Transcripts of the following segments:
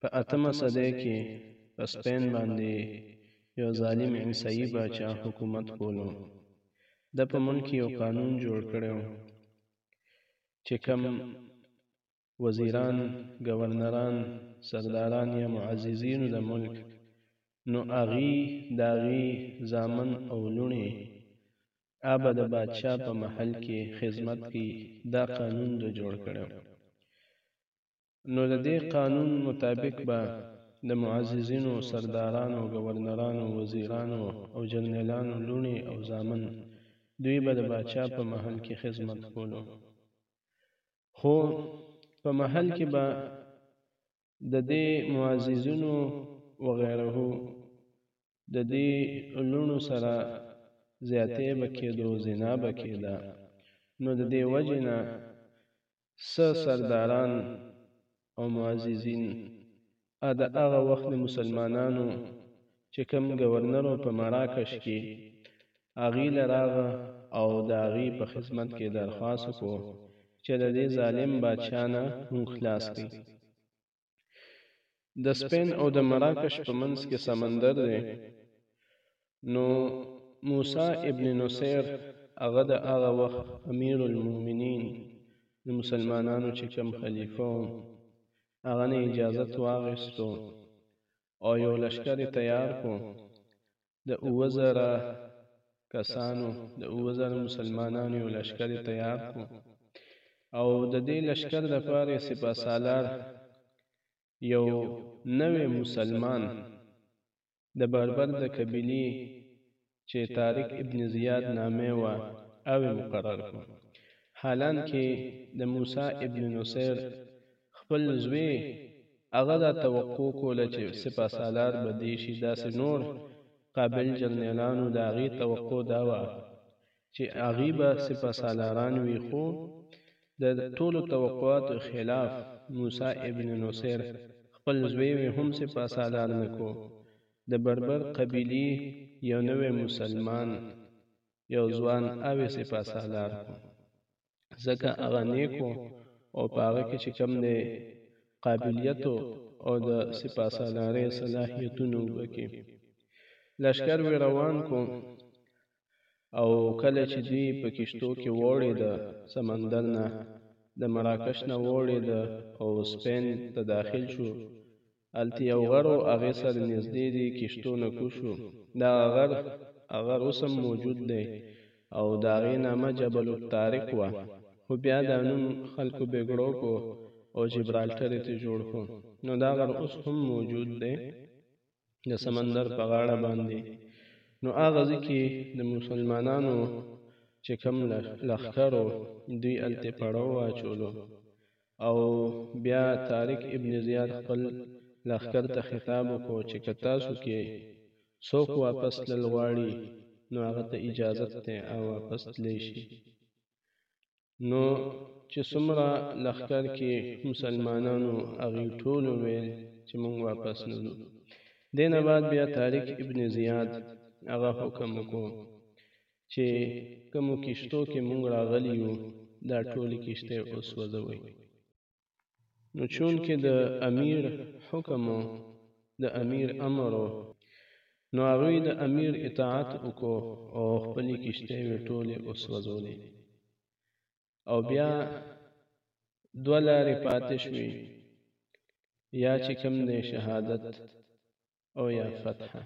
په اتمه صدۍ کې په سپین باندې یو ظالم عیسائی باچا حکومت کولو د په ملک یو قانون جوړ کړو چې کم وزیران گورنران سرداران یا معززین د ملک نو اغي داغي زامن او لونی ابه د بادشا په محل کی خدمت کی دا قانون د جوړ کړو نو د دې قانون مطابق به د معززینو سردارانو گورنرانو وزیرانو او جرنیلانو لونی او زامن دوی به د بادشا په محل کی خدمت کولو خو په محل کی به ددې معززینو وغیره ددې لوڼو سره زیاتې به کېدو زنا به کېده نو د دې وجې نه څه سرداران او معززین د هغه وخت د مسلمانانو چې کوم ګورنر و په مراکش کې هغوی له راغه او د هغوی په خدمت کې درخواست وکړو چې له دې ظالم بادشاه نه مونږ خلاص کړي. د سپین او د مراکش په منځ کې سمندر دی نو موسی ابن نصیر هغه د هغه وخت امیر المؤمنین د مسلمانانو چې کوم خلیفه و هغه نه اجازت واغستو او یو لشکر یې تیار کړو د اووه زره کسانو د اووه زره مسلمانانو یو لشکر یې تیار کړو او د دې لشکر دپاره یې سپه سالار یو نوی مسلمان د بربر د قبیلې چې طارق ابن زیاد نامه وه اوې مقرر کړو حالان کې د موسی ابن نصیر خپل زوی هغه دا توقع کوله چې سپا سالار به دې شي داسې نور قابل جرنیلانو د هغې توقع دا وه چې هغې به سپا سالاران وي خو د ټولو توقعاتو خلاف موسی ابن نصیر خپل زوی هم سپا سالار نه کو د بربر قبیلی یو نوی مسلمان یو ځوان اوی سپه سالار کو ځکه هغه نیک و او په هغه کی چی کوم دی قابلیت و او د سپه سالاری صلاحیتونه و بکی لشکر وی روان کو او کله چی دوی په کشتو کی وړی د سمندر نه د مراکش نه وړی د او سپین ته داخل شو هلته یو غر و هغې سره نږدې دې کشتو نه کوز شو، دغه غر، هغه غر اوس هم موجود دی او د هغې نامه جبل الطارق وه، خو بیا دا نوم خلکو بګړو کو او جبرالټر یې ترې جوړ کو، نو دا غر اوس هم موجود دی د سمندر په غاړه باندې، نو هغه ځي کې د مسلمانانو چې کوم لښکر و دوی هلته پړو واچولو، او بیا طارق ابن زیاد خپل لښکر ته خطاب وکړو چې که تاسو کې څوک واپس تلل غواړي نو هغه ته اجازت دی او واپس تلی شي نو چې څومره لښکر کې مسلمانانو هغوی ټولو ویل چې موږ واپس نه ځو دې نه بعد بیا طارق ابن زیاد هغه حکم وکړو چی کومو کیشتو کی مونږ راغلی یو دا ټولی کیشتی وسوځوی نو چونکی د امیر حکم و د امیر امر و نو هغوی د امیر اطاعت وکړو او خپلی کیشتی وی ټولی وسوځولی او بیا دوه لاری پاتی شوی یا چی کوم دی شهادت او یا فتحه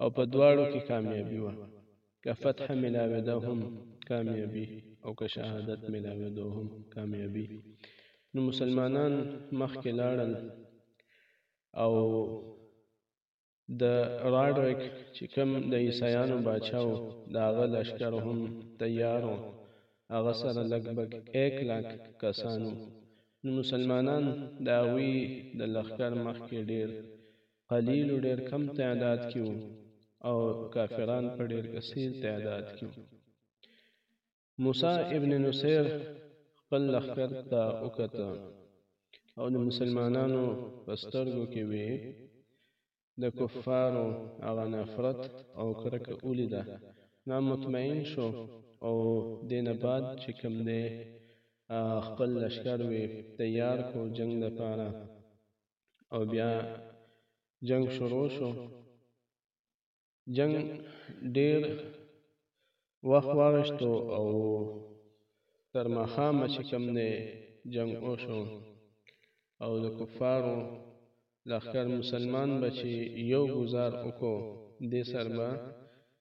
او په دواړو کې کامیابی وه که فتح ملاوېده هم کامیابی او که شهادت ملاوېده هم کامیابی نو مسلمانان مخکې لاړل او د راډریک چې کوم د عیسایانو باچا و د هغه لشکر هم تیار و هغه سره لږ بګ ایک لاک کسانو نو مسلمانان د هغوی د لښکر مخکې ډیر قلیل و ډیر کم تعداد کی وو او کافران په ډیر کثیر تعداد کی وو موسی ابن نصیر خپل لخر ته وکته او د مسلمانانو په سترګو کې وی د کفارو هغه نفرت او کرکه ولیده نو مطمئن شو او دینه بعد چې کوم دی خپل لشکر وی تیار کو جنگ لپاره او بیا جنګ شروع شو جنګ ډیر وخت واغشتو او تر ماښامه چې کوم دی جنګ وشو او د کفارو لښکر مسلمان به چې یو ګزار وکړو دې سر به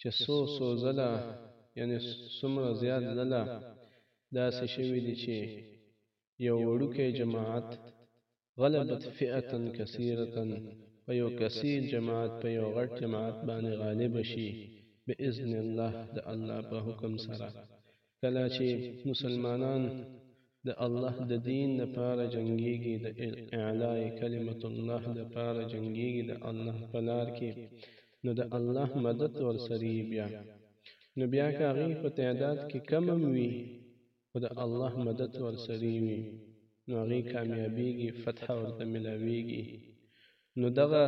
چې څو څو ځله یعنې څومره زیات ځله داسې شوي دي چې یو وړوکی جماعت غلبت فئتا کثیره په یو کثیر جماعت په یو غټ جماعت باندې غالب شي باذن الله د الله په حکم سره کله چې مسلمانان د الله د دین لپاره جنګیږي د اعلاء کلمت الله لپاره جنګیږي د الله په لار کې نو د الله مدد ورسره بیا نو بیا که هغه په تعداد کې کم هم وي خو د الله مدد ورسره وي نو هغه کامیابیږي فتح ورته ملاویږي نو دغه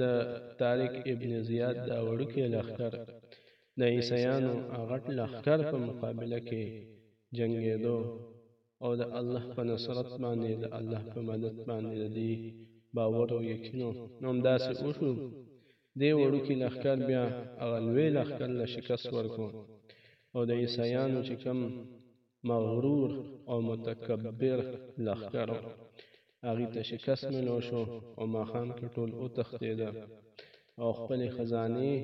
د طارق ابن زیاد دا وړوکی لښکر د عیسیانو غټ لښکر په مقابله کې جنګېدو او د الله په نصرت باندې د الله په مدد باندې د دې باور او یقین و نو همداسې وشو دې وړوکي لښکر بیا هغه لوی لښکر له شکست ورکړو او د عیسایانو چې کوم مغرور او متکبر لښکر و هغوی ته شکست ملو شو او ماښام کې ټول وتښتېده او خپلې خزانې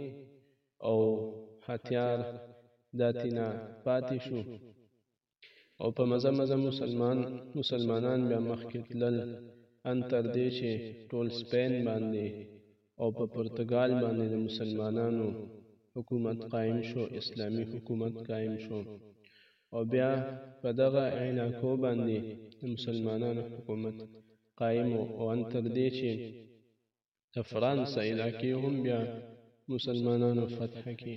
او هتیار داتینا پاتې شو او په مزه مزه مسلمان مسلمانان بیا مخکې تلل ان تر دې چې ټول سپین باندې او په پرتګال باندې د مسلمانانو حکومت قائم شو اسلامي حکومت قائم شو او بیا په دغه عیناکو باندې د مسلمانانو حکومت قائم او ان تر دې چې د فرانس علاقې هم بیا مسلمانانو فتح کړي